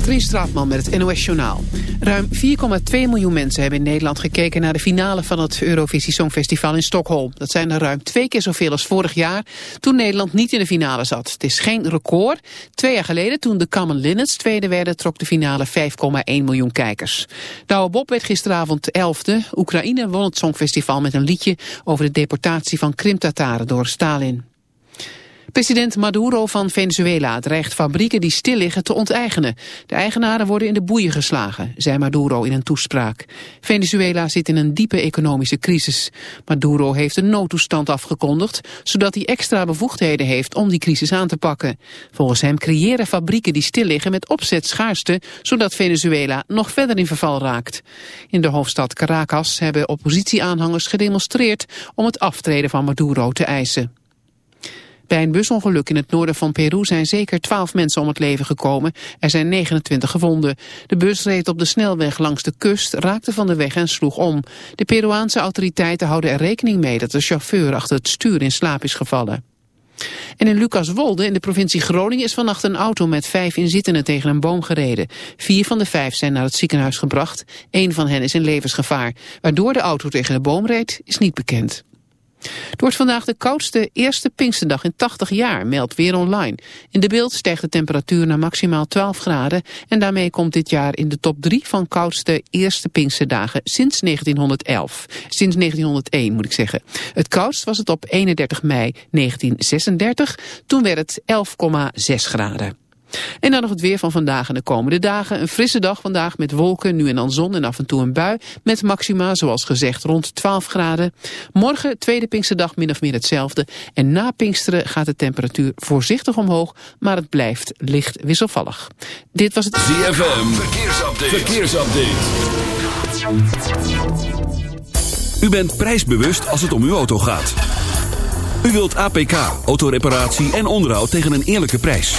Katrien Straatman met het NOS Journaal. Ruim 4,2 miljoen mensen hebben in Nederland gekeken naar de finale van het Eurovisie Songfestival in Stockholm. Dat zijn er ruim twee keer zoveel als vorig jaar, toen Nederland niet in de finale zat. Het is geen record. Twee jaar geleden, toen de Common Linnets tweede werden, trok de finale 5,1 miljoen kijkers. Douwe Bob werd gisteravond 11e. Oekraïne won het Songfestival met een liedje over de deportatie van Krimtataren door Stalin. President Maduro van Venezuela dreigt fabrieken die stil liggen te onteigenen. De eigenaren worden in de boeien geslagen, zei Maduro in een toespraak. Venezuela zit in een diepe economische crisis. Maduro heeft een noodtoestand afgekondigd, zodat hij extra bevoegdheden heeft om die crisis aan te pakken. Volgens hem creëren fabrieken die stil liggen met opzet schaarste, zodat Venezuela nog verder in verval raakt. In de hoofdstad Caracas hebben oppositieaanhangers gedemonstreerd om het aftreden van Maduro te eisen. Bij een busongeluk in het noorden van Peru zijn zeker 12 mensen om het leven gekomen. Er zijn 29 gewonden. De bus reed op de snelweg langs de kust, raakte van de weg en sloeg om. De Peruaanse autoriteiten houden er rekening mee dat de chauffeur achter het stuur in slaap is gevallen. En in Lucaswolde in de provincie Groningen is vannacht een auto met vijf inzittenden tegen een boom gereden. Vier van de vijf zijn naar het ziekenhuis gebracht. Eén van hen is in levensgevaar. Waardoor de auto tegen de boom reed is niet bekend. Het wordt vandaag de koudste eerste Pinksterdag in 80 jaar, meldt Weer Online. In de beeld stijgt de temperatuur naar maximaal 12 graden... en daarmee komt dit jaar in de top 3 van koudste eerste Pinksterdagen sinds 1911. Sinds 1901 moet ik zeggen. Het koudst was het op 31 mei 1936, toen werd het 11,6 graden. En dan nog het weer van vandaag en de komende dagen. Een frisse dag vandaag met wolken, nu en dan zon en af en toe een bui. Met maxima, zoals gezegd, rond 12 graden. Morgen, tweede Pinksterdag, min of meer hetzelfde. En na Pinksteren gaat de temperatuur voorzichtig omhoog, maar het blijft licht wisselvallig. Dit was het... ZFM, verkeersupdate. verkeersupdate. U bent prijsbewust als het om uw auto gaat. U wilt APK, autoreparatie en onderhoud tegen een eerlijke prijs.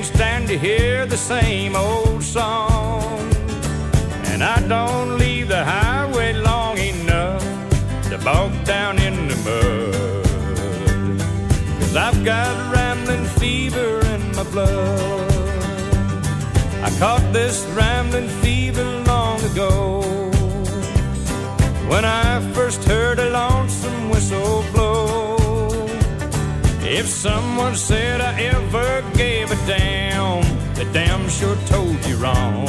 Can't stand to hear the same old song. And I don't leave the highway long enough to bog down in the mud. Cause I've got rambling fever in my blood. I caught this rambling fever long ago. When I first heard a lonesome if someone said I ever gave a damn, the damn sure told you wrong.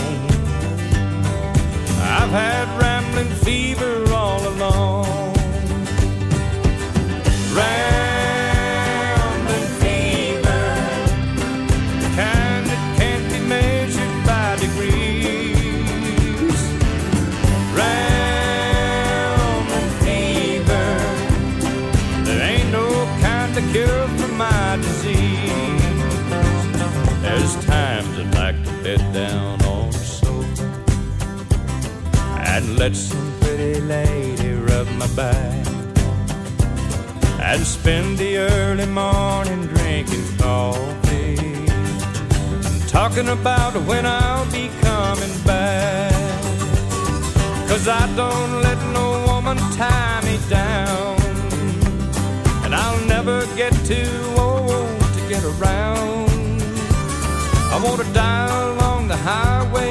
I've had rambling fever let some pretty lady rub my back and spend the early morning drinking coffee talking about when I'll be coming back. Cause I don't let no woman tie me down. And I'll never get too old to get around. I want to die along the highway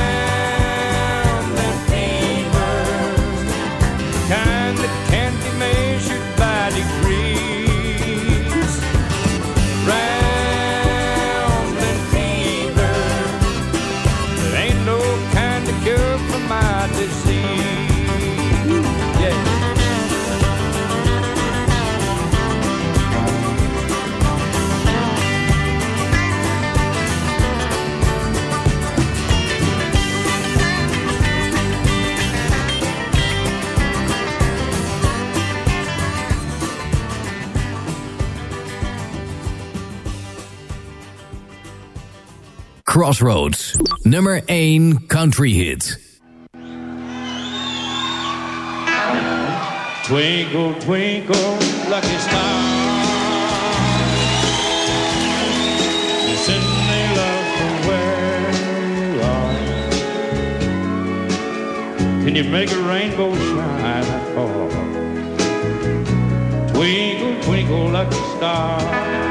Crossroads, nummer 1 country hit. Twinkle, twinkle, lucky star. Send me love from where you are. Can you make a rainbow shine at all? Twinkle, twinkle, lucky star.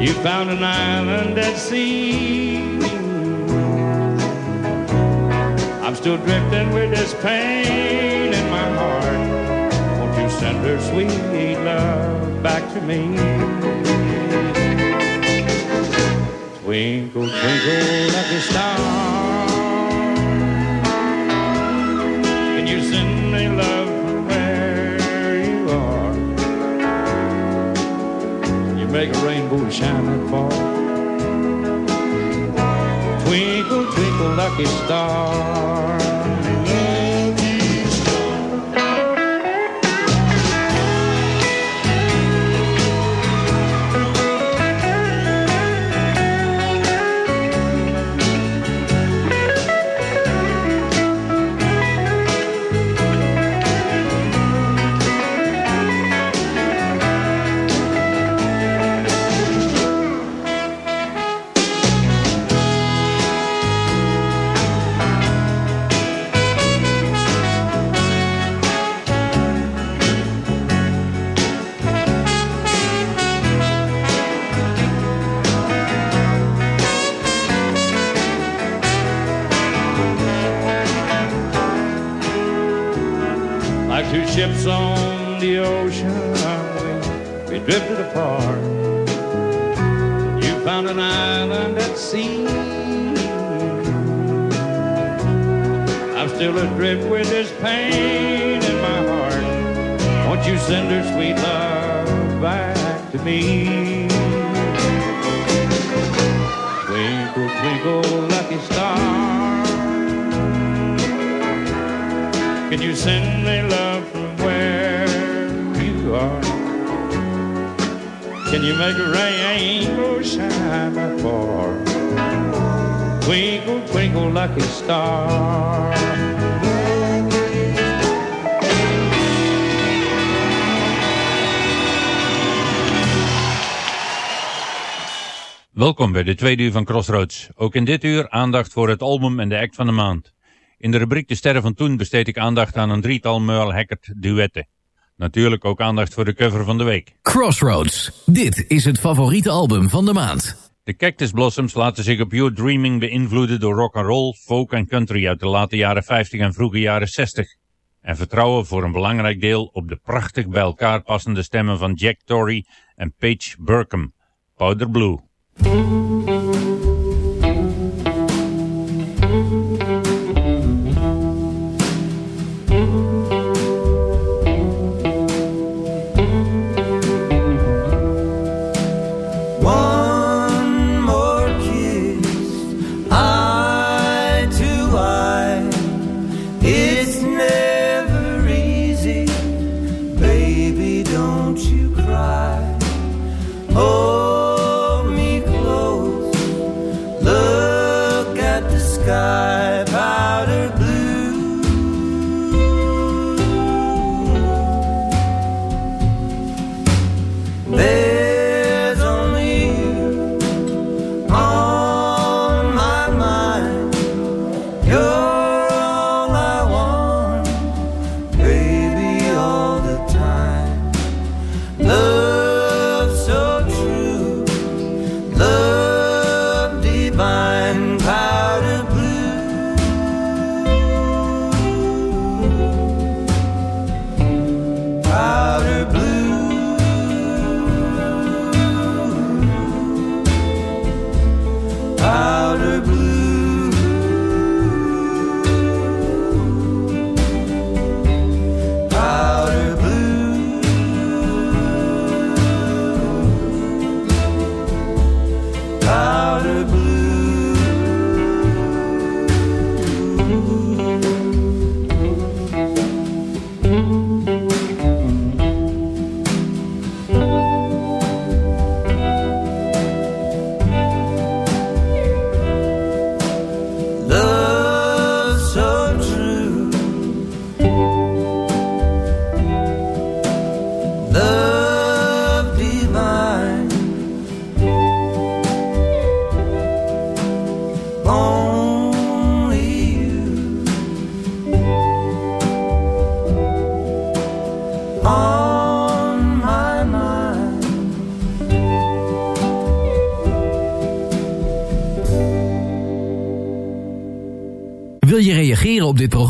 You found an island at sea. I'm still drifting with this pain in my heart. Won't you send her sweet love back to me? Twinkle, twinkle, lucky star. Can you send me love make a rainbow shine far. Twinkle, twinkle, lucky star. Welkom bij de tweede uur van Crossroads. Ook in dit uur aandacht voor het album en de act van de maand. In de rubriek De Sterren van Toen besteed ik aandacht aan een drietal Merle Haggard duetten. Natuurlijk ook aandacht voor de cover van de week. Crossroads. Dit is het favoriete album van de maand. De Cactus Blossoms laten zich op Your Dreaming beïnvloeden door rock and roll, folk en country uit de late jaren 50 en vroege jaren 60. En vertrouwen voor een belangrijk deel op de prachtig bij elkaar passende stemmen van Jack Torrey en Paige Burkham. Powder Blue. One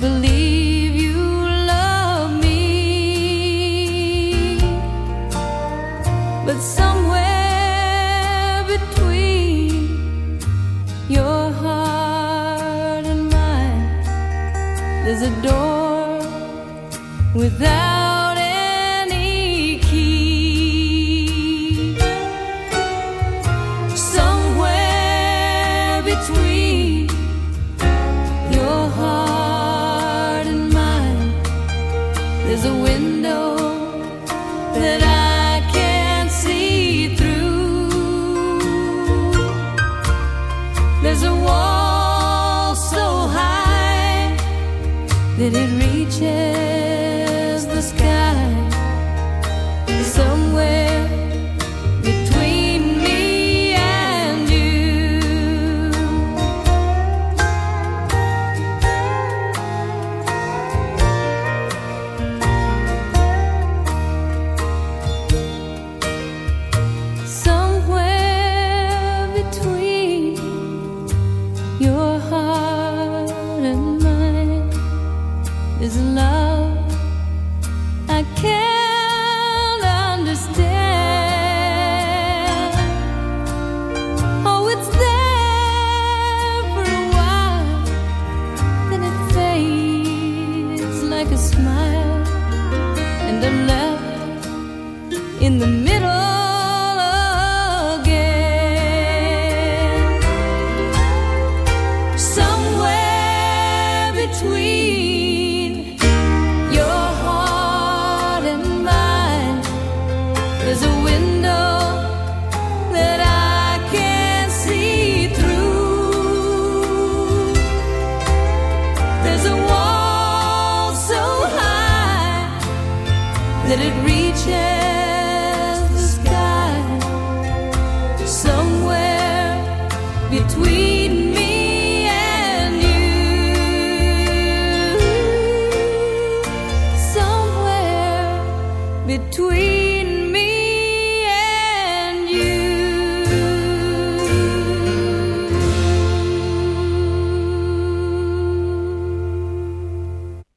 believe you love me, but somewhere between your heart and mine, there's a door without. that it really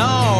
No.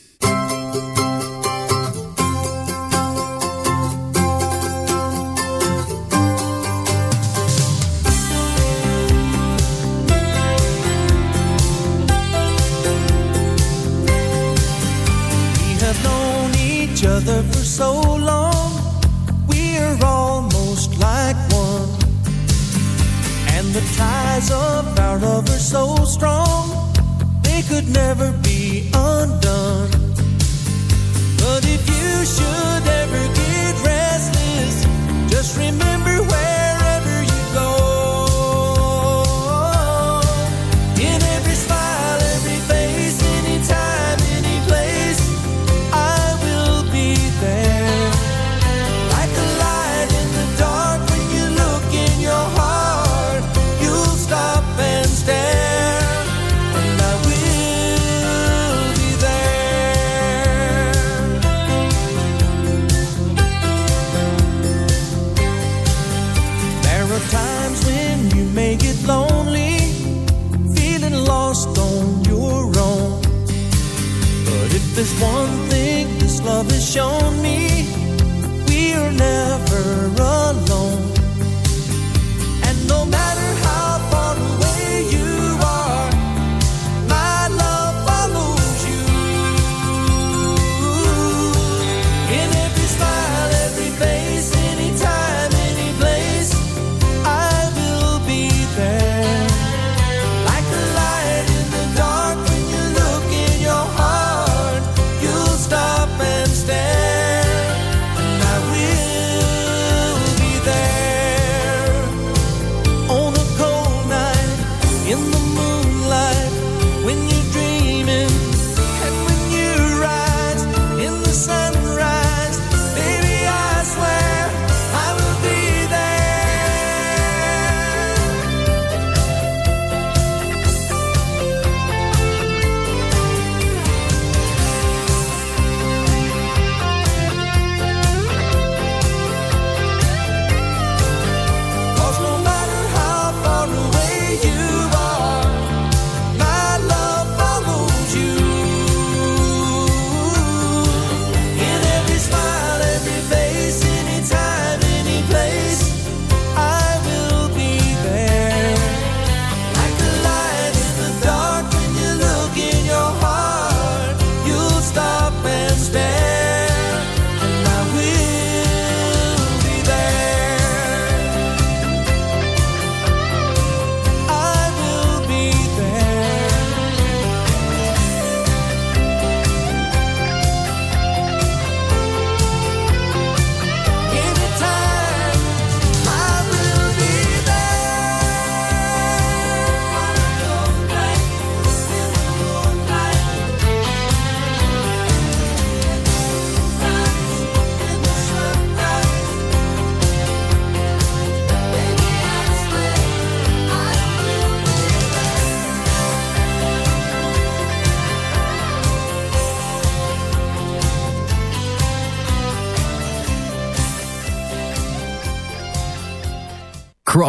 Each other for so long, we're almost like one. And the ties of our love are so strong, they could never be undone. But if you should shown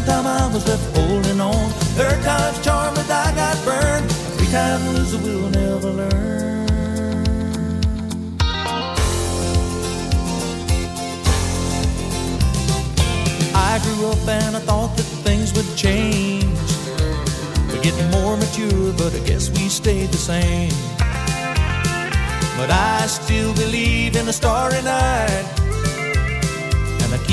Second time, I was left holding on. Third time's charm, but I got burned. Three time loser will never learn. I grew up and I thought that things would change. We're getting more mature, but I guess we stayed the same. But I still believe in a starry night.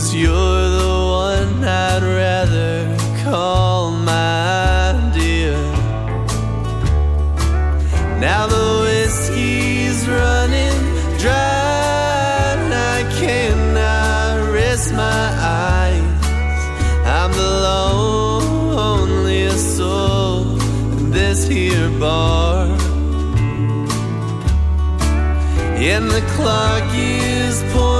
Cause you're the one I'd rather call my dear. Now the whiskey's running dry, and I cannot rest my eyes. I'm the loneliest soul in this here bar. And the clock is pointing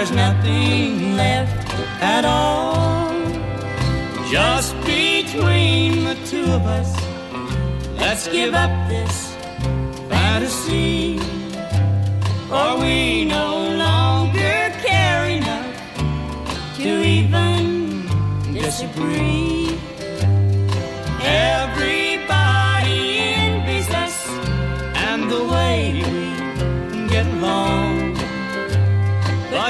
there's nothing left at all. Just between the two of us, let's give up this fantasy. For we no longer care enough to even disagree. Everybody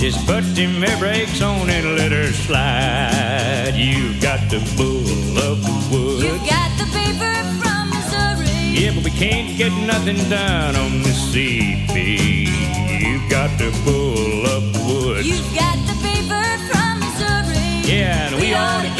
Just put them air brakes on and let her slide. You've got the bull of the woods. You've got the beaver from Missouri. Yeah, but we can't get nothing done on the CB. You've got the bull of the woods. You've got the beaver from Missouri. Yeah, and we ought to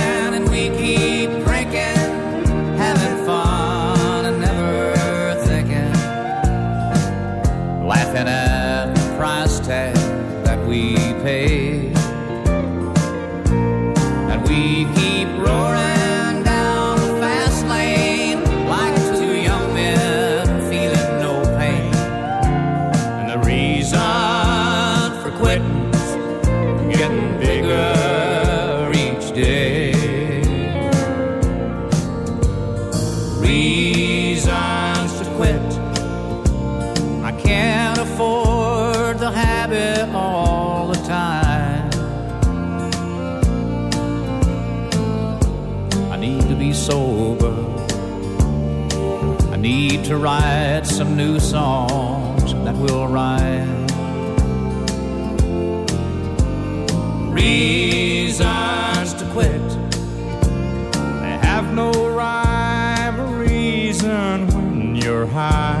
laughing at the price tag that we pay. Songs that will rhyme. Reasons to quit. They have no rhyme or reason when you're high.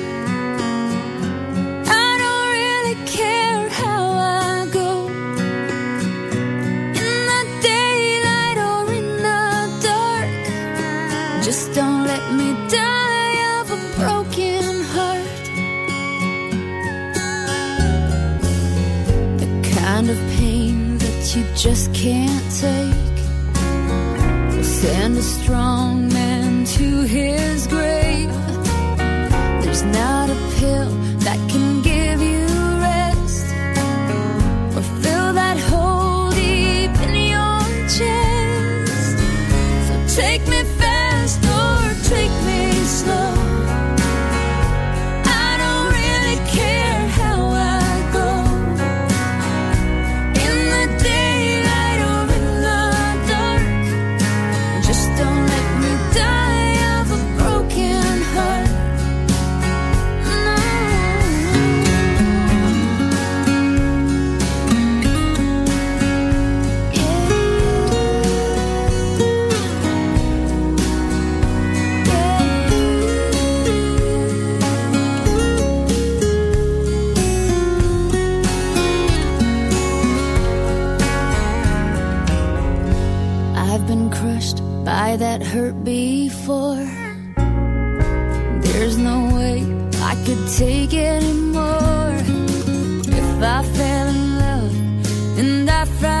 Just can't take. Will send a strong I've been crushed by that hurt before. There's no way I could take it anymore. If I fell in love and I found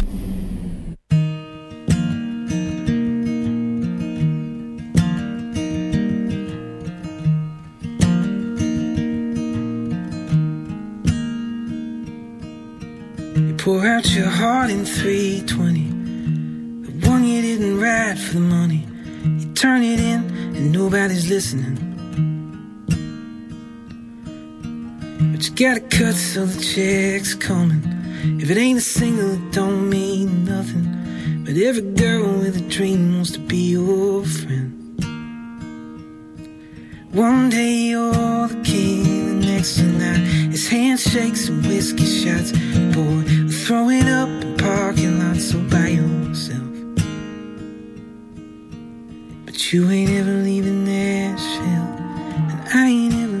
Pour out your heart in 320. The one you didn't write for the money. You turn it in and nobody's listening. But you gotta cut so the check's coming. If it ain't a single, it don't mean nothing. But every girl with a dream wants to be your friend. One day you're the king, the next night it's handshakes and whiskey shots. Boy, throwing up in parking lots so by yourself. But you ain't ever leaving Nashville, and I ain't ever